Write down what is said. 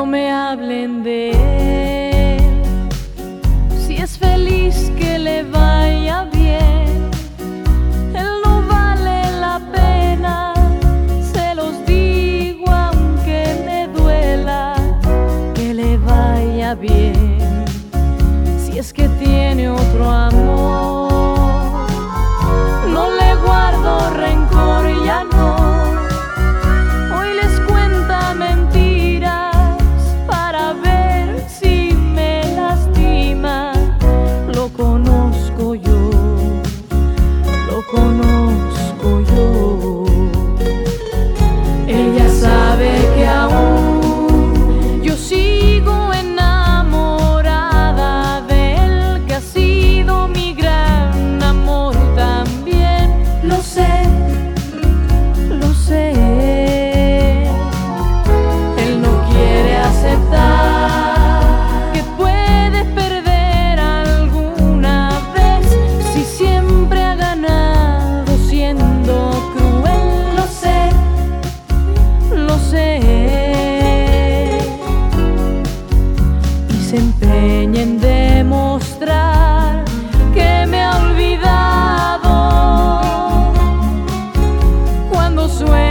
no me hablen de él. Si es feliz, que le vaya bien. Él no vale la pena, se los digo aunque me duela, que le vaya bien. Si es que tiene otro amor. se empeñe en demostrar que me ha olvidado cuando suena.